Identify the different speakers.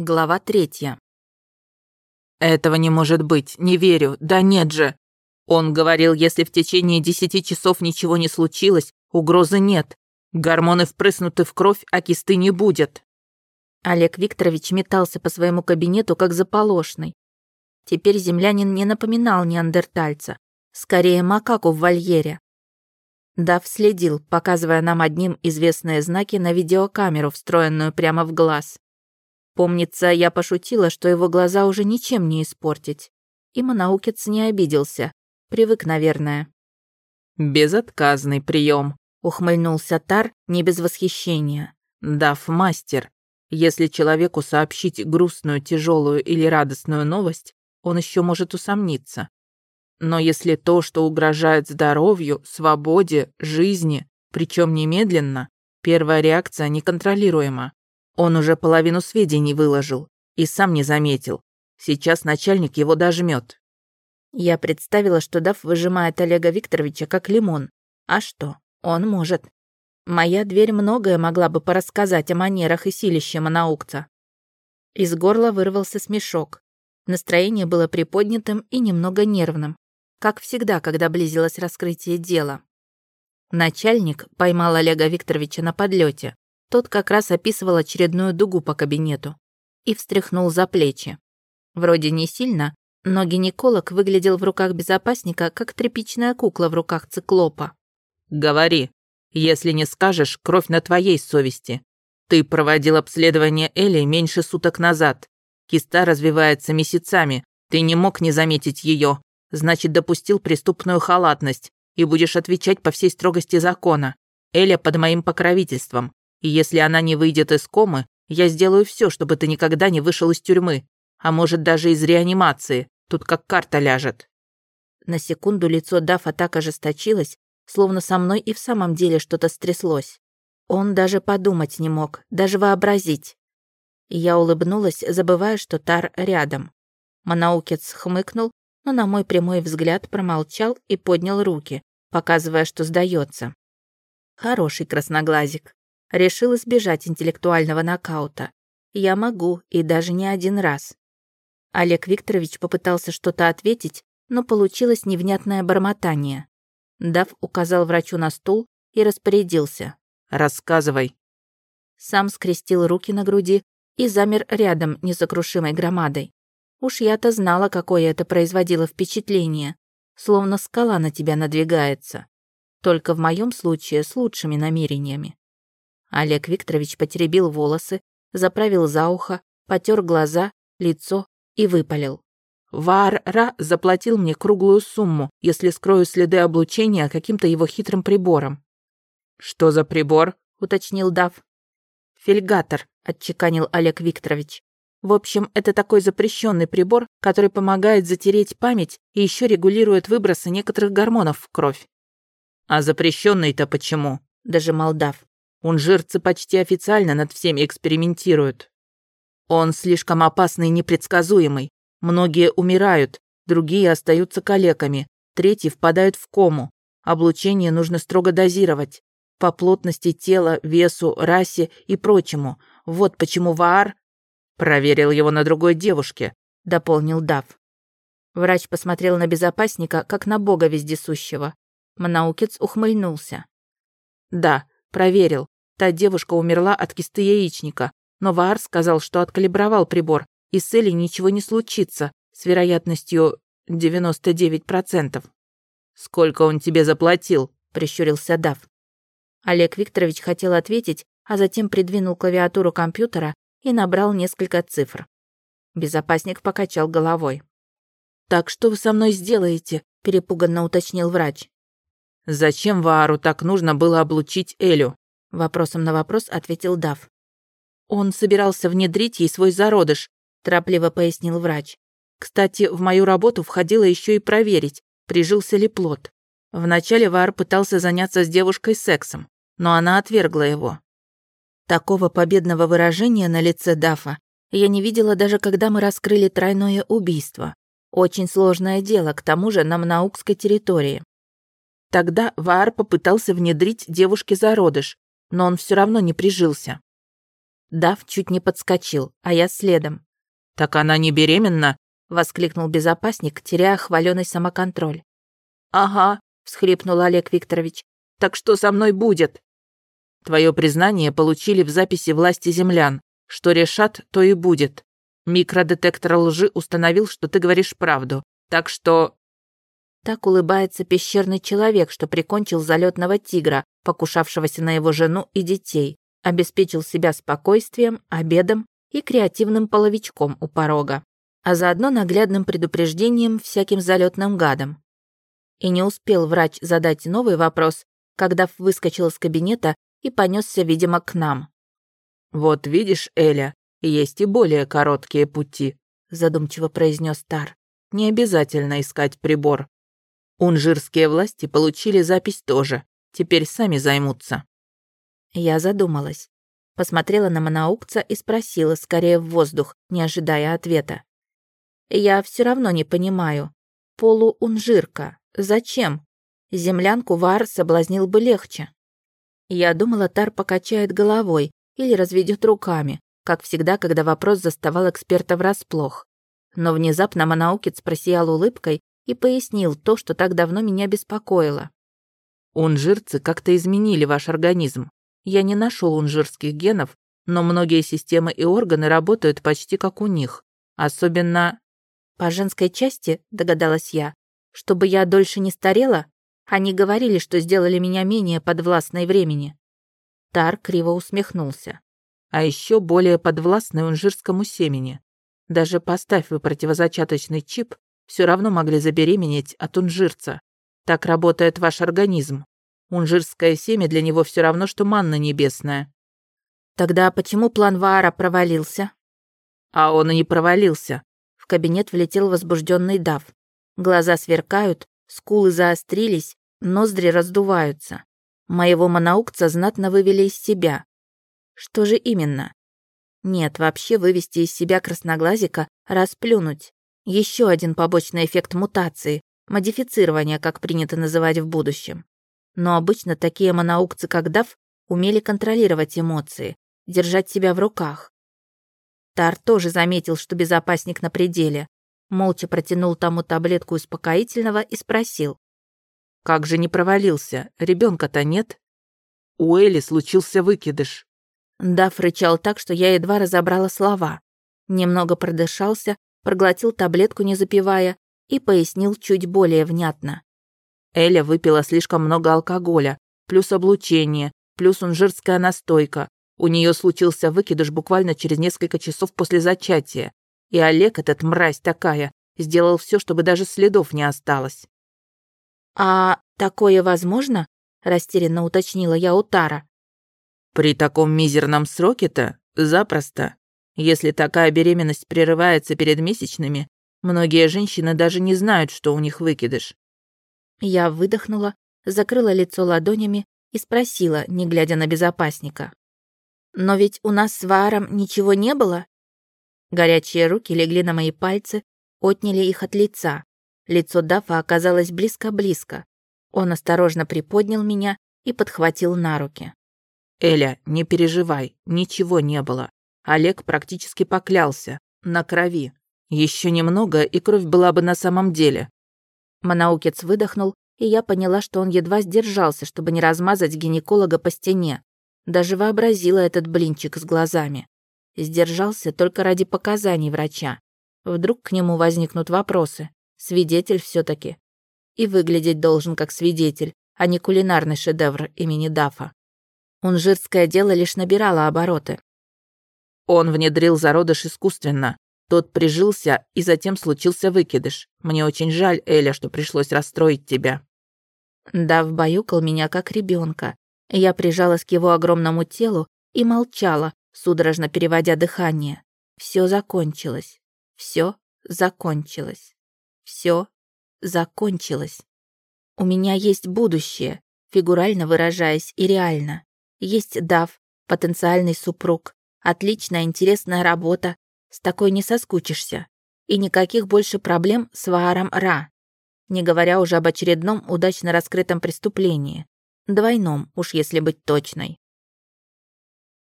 Speaker 1: Глава третья.
Speaker 2: «Этого не может быть, не верю, да нет же!» Он говорил, если в течение десяти часов ничего не случилось, угрозы нет. Гормоны впрыснуты в кровь, а кисты не будет.
Speaker 1: Олег Викторович метался по своему кабинету, как заполошный. Теперь землянин не напоминал неандертальца, скорее макаку в вольере. Дав следил, показывая нам одним известные знаки на видеокамеру, встроенную прямо в глаз. Помнится, я пошутила, что его глаза уже ничем не испортить. И Манаукец не обиделся. Привык, наверное.
Speaker 2: «Безотказный прием,
Speaker 1: ухмыльнулся Тар не без восхищения.
Speaker 2: «Дав мастер. Если человеку сообщить грустную, тяжелую или радостную новость, он еще может усомниться. Но если то, что угрожает здоровью, свободе, жизни, причем немедленно, первая реакция неконтролируема. Он уже половину сведений выложил и сам не заметил. Сейчас начальник его дожмет.
Speaker 1: Я представила, что Дав выжимает Олега Викторовича как лимон. А что? Он может. Моя дверь многое могла бы порассказать о манерах и силище монаукца. Из горла вырвался смешок. Настроение было приподнятым и немного нервным, как всегда, когда близилось раскрытие дела. Начальник поймал Олега Викторовича на подлете. Тот как раз описывал очередную дугу по кабинету и встряхнул за плечи. Вроде не сильно, но гинеколог выглядел в руках безопасника, как тряпичная кукла в руках циклопа.
Speaker 2: «Говори. Если не скажешь, кровь на твоей совести. Ты проводил обследование Эли меньше суток назад. Киста развивается месяцами. Ты не мог не заметить ее. Значит, допустил преступную халатность и будешь отвечать по всей строгости закона. Эля под моим покровительством. И если она не выйдет из комы, я сделаю все, чтобы ты никогда не вышел из тюрьмы, а может даже из реанимации. Тут как карта ляжет».
Speaker 1: На секунду лицо Дафа так ожесточилось, словно со мной и в самом деле что-то стряслось. Он даже подумать не мог, даже вообразить. Я улыбнулась, забывая, что Тар рядом. Манаукец хмыкнул, но на мой прямой взгляд промолчал и поднял руки, показывая, что сдается. Хороший красноглазик. Решил избежать интеллектуального нокаута. Я могу, и даже не один раз. Олег Викторович попытался что-то ответить, но получилось невнятное бормотание. Дав указал врачу на стул и распорядился.
Speaker 2: «Рассказывай».
Speaker 1: Сам скрестил руки на груди и замер рядом несокрушимой громадой. Уж я-то знала, какое это производило впечатление, словно скала на тебя надвигается. Только в моем случае с лучшими намерениями. Олег Викторович потеребил волосы, заправил за ухо, потер глаза, лицо и выпалил.
Speaker 2: Вар-Ра заплатил мне круглую сумму, если скрою следы облучения каким-то его хитрым прибором. «Что за прибор?» — уточнил Дав.
Speaker 1: «Фельгатор», — отчеканил Олег Викторович. «В общем, это такой запрещенный прибор, который помогает затереть память и еще регулирует выбросы некоторых гормонов в кровь».
Speaker 2: «А запрещенный-то почему?» — дожимал Дав. Унжирцы почти официально над всеми экспериментируют. Он слишком опасный и непредсказуемый. Многие умирают, другие остаются калеками, третьи впадают в кому. Облучение нужно строго дозировать. По плотности тела, весу, расе и прочему. Вот почему Ваар проверил его на другой девушке, дополнил Дав.
Speaker 1: Врач посмотрел на безопасника, как на бога вездесущего. Манаукец ухмыльнулся.
Speaker 2: Да, Проверил. Та девушка умерла от кисты яичника, но Ваар сказал, что откалибровал прибор, и с Элей ничего не случится, с вероятностью 99%. «Сколько он тебе заплатил?» – прищурился Дав.
Speaker 1: Олег Викторович хотел ответить, а затем придвинул клавиатуру компьютера и набрал несколько цифр. Безопасник покачал головой.
Speaker 2: «Так что вы со мной сделаете?» – перепуганно уточнил врач. «Зачем Ваару так нужно было облучить Элю?» Вопросом на вопрос ответил Дав. «Он собирался внедрить ей свой зародыш», торопливо пояснил врач. «Кстати, в мою работу входило еще и проверить, прижился ли плод. Вначале Ваар пытался заняться с девушкой сексом, но она отвергла его.
Speaker 1: Такого победного выражения на лице Дафа я не видела даже когда мы раскрыли тройное убийство. Очень сложное дело, к тому же на Мнаукской территории.
Speaker 2: Тогда Ваар попытался внедрить девушке зародыш, но он все равно не прижился.
Speaker 1: Дав чуть не подскочил, а я следом.
Speaker 2: «Так она не беременна?»
Speaker 1: — воскликнул безопасник, теряя хваленый самоконтроль.
Speaker 2: «Ага», — всхлипнул Олег Викторович. «Так что со мной будет?» «Твое признание получили в записи власти землян. Что решат, то и будет. Микродетектор лжи установил, что ты говоришь правду. Так что...»
Speaker 1: Так улыбается пещерный человек, что прикончил залетного тигра, покушавшегося на его жену и детей, обеспечил себя спокойствием, обедом и креативным половичком у порога, а заодно наглядным предупреждением всяким залетным гадам. И не успел врач задать новый вопрос, когда выскочил из кабинета и понесся, видимо, к нам.
Speaker 2: «Вот видишь, Эля, есть и более короткие пути», задумчиво произнес Тар. «Не обязательно искать прибор. Унжирские власти получили запись тоже. Теперь сами займутся».
Speaker 1: Я задумалась. Посмотрела на моноукца и спросила скорее в воздух, не ожидая ответа. «Я все равно не понимаю. Полуунжирка. Зачем? Землянку Вар соблазнил бы легче». Я думала, Тар покачает головой или разведет руками, как всегда, когда вопрос заставал эксперта врасплох. Но внезапно Манаукец просиял улыбкой и пояснил то, что так давно меня беспокоило.
Speaker 2: «Унжирцы как-то изменили ваш организм. Я не нашел унжирских генов, но многие системы и органы работают почти как у них. Особенно...»
Speaker 1: «По женской части», — догадалась я, «чтобы я дольше не старела? Они говорили, что сделали меня менее подвластной времени». Тар криво усмехнулся
Speaker 2: а еще более подвластны унжирскому семени. Даже поставь вы противозачаточный чип, все равно могли забеременеть от унжирца. Так работает ваш организм. Унжирское семя для него все равно, что манна небесная.
Speaker 1: Тогда почему план Ваара провалился?
Speaker 2: А он и не провалился.
Speaker 1: В кабинет влетел возбужденный Дав. Глаза сверкают, скулы заострились, ноздри раздуваются. Моего монаукца знатно вывели из себя. Что же именно? Нет, вообще вывести из себя красноглазика, расплюнуть. Еще один побочный эффект мутации, модифицирования, как принято называть в будущем. Но обычно такие моноукцы, как Дав, умели контролировать эмоции, держать себя в руках. Тар тоже заметил, что безопасник на пределе. Молча протянул тому таблетку успокоительного и спросил.
Speaker 2: «Как же не провалился? Ребенка-то нет?» «У Эли случился выкидыш».
Speaker 1: Дав рычал так, что я едва разобрала слова. Немного продышался, проглотил таблетку, не запивая, и пояснил чуть более внятно.
Speaker 2: Эля выпила слишком много алкоголя, плюс облучение, плюс унжирская настойка. У нее случился выкидыш буквально через несколько часов после зачатия. И Олег, этот мразь такая, сделал все, чтобы даже следов не осталось.
Speaker 1: «А такое возможно?» – растерянно уточнила я у Тара.
Speaker 2: При таком мизерном сроке-то запросто. Если такая беременность прерывается перед месячными, многие женщины даже не знают, что у них выкидыш.
Speaker 1: Я выдохнула, закрыла лицо ладонями и спросила, не глядя на безопасника. «Но ведь у нас с Вааром ничего не было?» Горячие руки легли на мои пальцы, отняли их от лица. Лицо Дафа оказалось близко-близко. Он осторожно приподнял меня и подхватил на руки.
Speaker 2: «Эля, не переживай, ничего не было. Олег практически поклялся. На крови. Еще немного, и кровь была бы на самом деле».
Speaker 1: Манаукец выдохнул, и я поняла, что он едва сдержался, чтобы не размазать гинеколога по стене. Даже вообразила этот блинчик с глазами. Сдержался только ради показаний врача. Вдруг к нему возникнут вопросы. Свидетель все таки И выглядеть должен как свидетель, а не кулинарный шедевр имени Дафа. Унжирское дело лишь набирало обороты.
Speaker 2: Он внедрил зародыш искусственно. Тот прижился, и затем случился выкидыш. Мне очень жаль, Эля, что пришлось расстроить тебя.
Speaker 1: Дав баюкал меня как ребенка. Я прижалась к его огромному телу и молчала, судорожно переводя дыхание. Все закончилось. Все закончилось. Все закончилось. У меня есть будущее, фигурально выражаясь и реально. Есть Дав, потенциальный супруг. Отличная, интересная работа. С такой не соскучишься. И никаких больше проблем с Вааром Ра. Не говоря уже об очередном удачно раскрытом преступлении. Двойном, уж если быть точной.